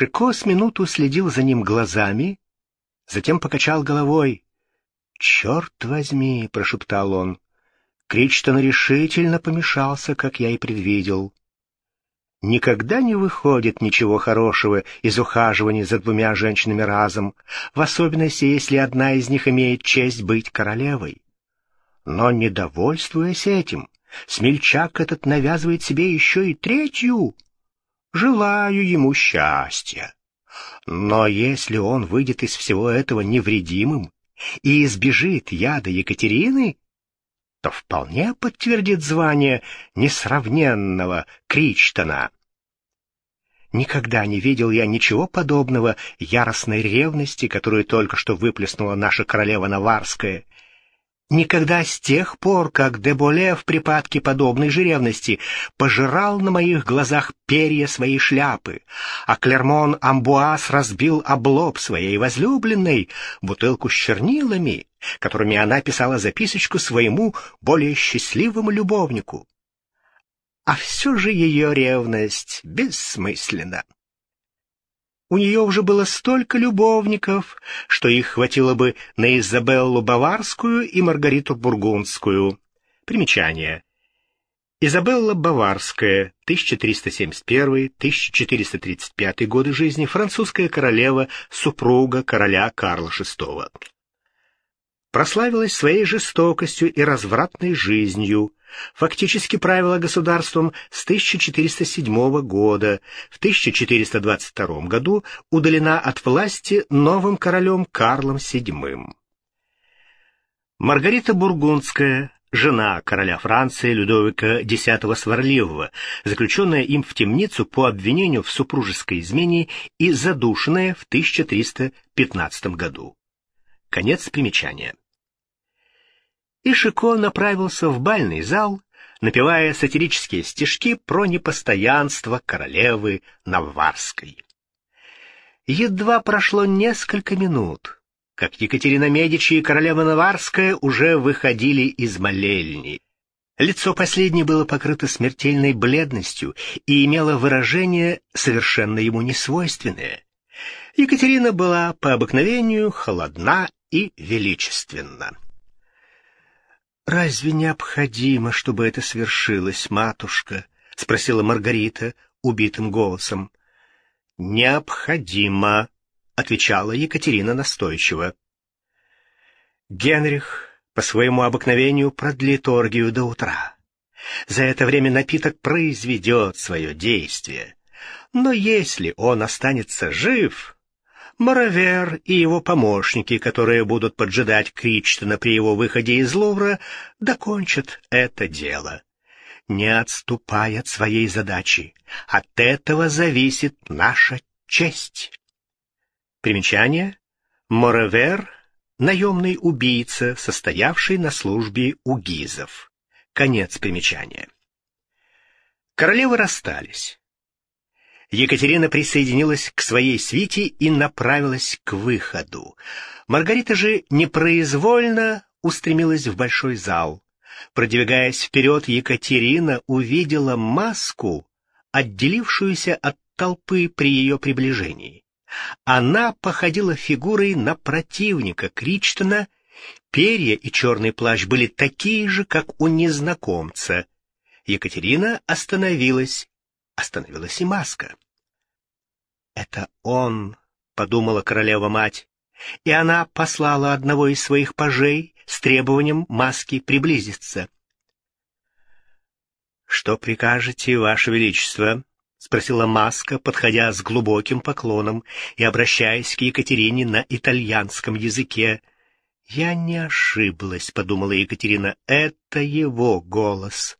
Шико с минуту следил за ним глазами, затем покачал головой. «Черт возьми!» — прошептал он. Кричтон решительно помешался, как я и предвидел. Никогда не выходит ничего хорошего из ухаживания за двумя женщинами разом, в особенности, если одна из них имеет честь быть королевой. Но, недовольствуясь этим, смельчак этот навязывает себе еще и третью. Желаю ему счастья. Но если он выйдет из всего этого невредимым и избежит яда Екатерины, то вполне подтвердит звание несравненного Кричтона. Никогда не видел я ничего подобного яростной ревности, которую только что выплеснула наша королева Наварская, Никогда с тех пор, как Деболе в припадке подобной же ревности пожирал на моих глазах перья своей шляпы, а Клермон Амбуаз разбил облоб своей возлюбленной, бутылку с чернилами, которыми она писала записочку своему более счастливому любовнику. А все же ее ревность бессмысленна. У нее уже было столько любовников, что их хватило бы на Изабеллу Баварскую и Маргариту Бургундскую. Примечание. Изабелла Баварская, 1371-1435 годы жизни, французская королева, супруга короля Карла VI. Прославилась своей жестокостью и развратной жизнью, фактически правила государством с 1407 года, в 1422 году удалена от власти новым королем Карлом VII. Маргарита Бургундская, жена короля Франции Людовика X Сварливого, заключенная им в темницу по обвинению в супружеской измене и задушенная в 1315 году. Конец примечания и Шико направился в бальный зал, напевая сатирические стишки про непостоянство королевы Наварской. Едва прошло несколько минут, как Екатерина Медичи и королева Наварская уже выходили из молельни. Лицо последней было покрыто смертельной бледностью и имело выражение, совершенно ему несвойственное. Екатерина была по обыкновению холодна и величественна. «Разве необходимо, чтобы это свершилось, матушка?» — спросила Маргарита убитым голосом. «Необходимо», — отвечала Екатерина настойчиво. Генрих по своему обыкновению продлит оргию до утра. За это время напиток произведет свое действие. Но если он останется жив, Моровер и его помощники, которые будут поджидать Кричтона при его выходе из Лувра, докончат это дело, не отступая от своей задачи. От этого зависит наша честь. Примечание. Моровер — наемный убийца, состоявший на службе у гизов. Конец примечания. Королевы расстались. Екатерина присоединилась к своей свите и направилась к выходу. Маргарита же непроизвольно устремилась в большой зал. Продвигаясь вперед, Екатерина увидела маску, отделившуюся от толпы при ее приближении. Она походила фигурой на противника Кричтона, перья и черный плащ были такие же, как у незнакомца. Екатерина остановилась остановилась и маска. «Это он», — подумала королева-мать, и она послала одного из своих пажей с требованием маски приблизиться. «Что прикажете, Ваше Величество?» — спросила маска, подходя с глубоким поклоном и обращаясь к Екатерине на итальянском языке. «Я не ошиблась», — подумала Екатерина, — «это его голос».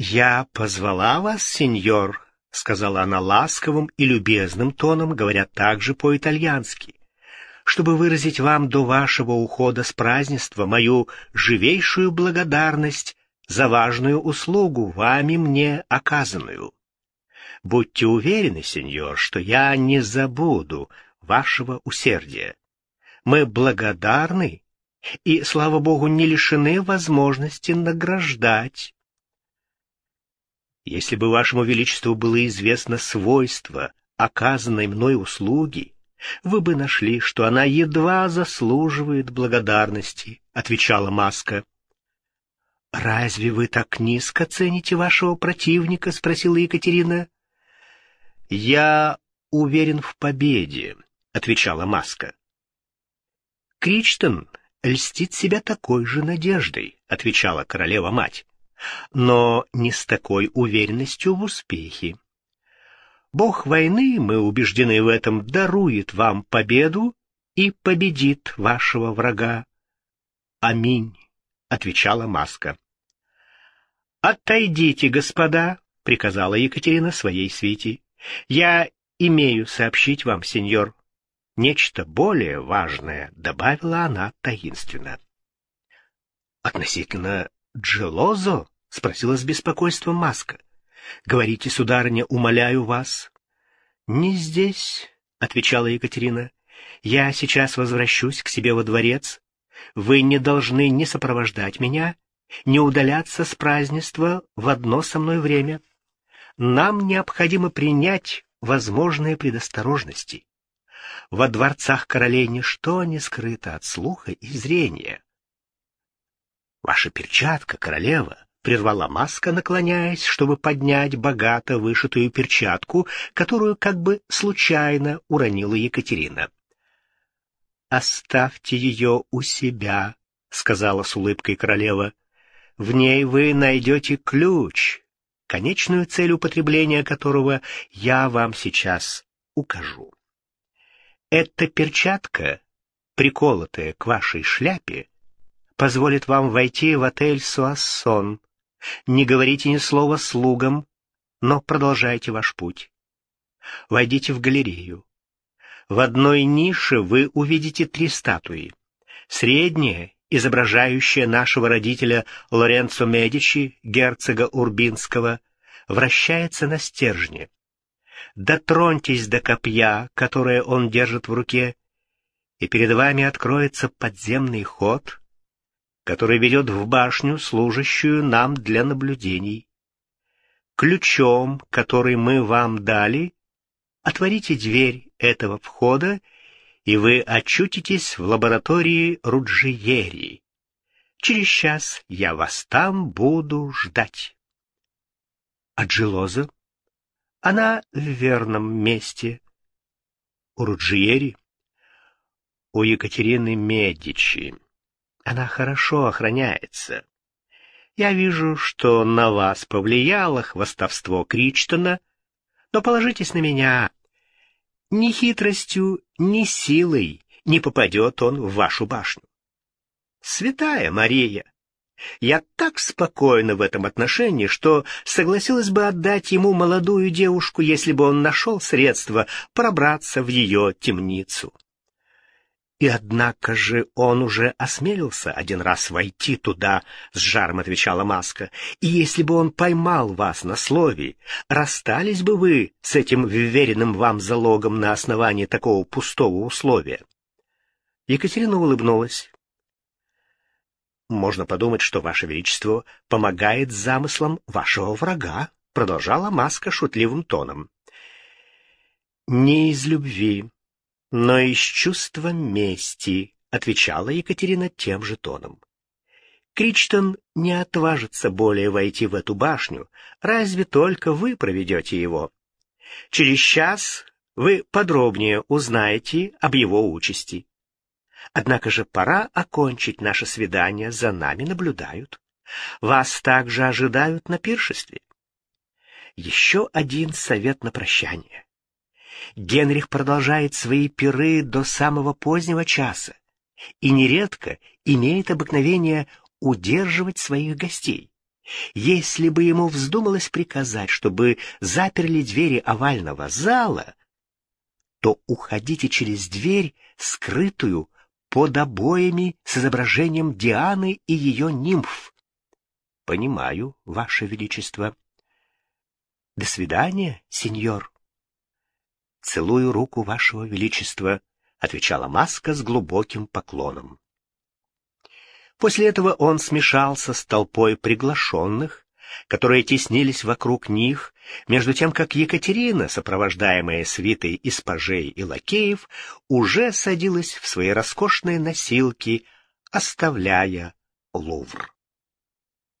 «Я позвала вас, сеньор», — сказала она ласковым и любезным тоном, говоря также по-итальянски, «чтобы выразить вам до вашего ухода с празднества мою живейшую благодарность за важную услугу, вами мне оказанную. Будьте уверены, сеньор, что я не забуду вашего усердия. Мы благодарны и, слава богу, не лишены возможности награждать Если бы вашему величеству было известно свойство оказанной мной услуги, вы бы нашли, что она едва заслуживает благодарности, — отвечала Маска. — Разве вы так низко цените вашего противника? — спросила Екатерина. — Я уверен в победе, — отвечала Маска. — Кричтон льстит себя такой же надеждой, — отвечала королева-мать, — но не с такой уверенностью в успехе. Бог войны, мы убеждены в этом, дарует вам победу и победит вашего врага. Аминь, — отвечала Маска. «Отойдите, господа», — приказала Екатерина своей свите. «Я имею сообщить вам, сеньор, нечто более важное», — добавила она таинственно. «Относительно Джелозо?» — спросила с беспокойством Маска. Говорите, сударыня, умоляю вас. Не здесь, отвечала Екатерина. Я сейчас возвращусь к себе во дворец. Вы не должны ни сопровождать меня, ни удаляться с празднества в одно со мной время. Нам необходимо принять возможные предосторожности. Во дворцах королей ничто не скрыто от слуха и зрения. Ваша перчатка, королева, прервала маска, наклоняясь, чтобы поднять богато вышитую перчатку, которую как бы случайно уронила Екатерина. «Оставьте ее у себя», — сказала с улыбкой королева. «В ней вы найдете ключ, конечную цель употребления которого я вам сейчас укажу. Эта перчатка, приколотая к вашей шляпе, позволит вам войти в отель «Суассон», не говорите ни слова слугам, но продолжайте ваш путь. Войдите в галерею. В одной нише вы увидите три статуи. Средняя, изображающая нашего родителя Лоренцо Медичи, герцога Урбинского, вращается на стержне. Дотроньтесь до копья, которое он держит в руке, и перед вами откроется подземный ход, который ведет в башню, служащую нам для наблюдений. Ключом, который мы вам дали, отворите дверь этого входа, и вы очутитесь в лаборатории Руджиери. Через час я вас там буду ждать. А Джилоза? Она в верном месте. У Руджиери? У Екатерины Медичи. Она хорошо охраняется. Я вижу, что на вас повлияло хвастовство Кричтона, но положитесь на меня. Ни хитростью, ни силой не попадет он в вашу башню. Святая Мария, я так спокойна в этом отношении, что согласилась бы отдать ему молодую девушку, если бы он нашел средства пробраться в ее темницу. И однако же он уже осмелился один раз войти туда, — с жаром отвечала Маска. И если бы он поймал вас на слове, расстались бы вы с этим вверенным вам залогом на основании такого пустого условия. Екатерина улыбнулась. «Можно подумать, что Ваше Величество помогает замыслам вашего врага», — продолжала Маска шутливым тоном. «Не из любви, но из чувства мести, — отвечала Екатерина тем же тоном. Кричтон не отважится более войти в эту башню, разве только вы проведете его. Через час вы подробнее узнаете об его участи. Однако же пора окончить наше свидание, за нами наблюдают. Вас также ожидают на пиршестве. Еще один совет на прощание. Генрих продолжает свои пиры до самого позднего часа и нередко имеет обыкновение удерживать своих гостей. Если бы ему вздумалось приказать, чтобы заперли двери овального зала, то уходите через дверь, скрытую под обоями с изображением Дианы и ее нимф. Понимаю, Ваше Величество. До свидания, сеньор. «Целую руку вашего величества», — отвечала маска с глубоким поклоном. После этого он смешался с толпой приглашенных, которые теснились вокруг них, между тем как Екатерина, сопровождаемая свитой из пажей и лакеев, уже садилась в свои роскошные носилки, оставляя Лувр.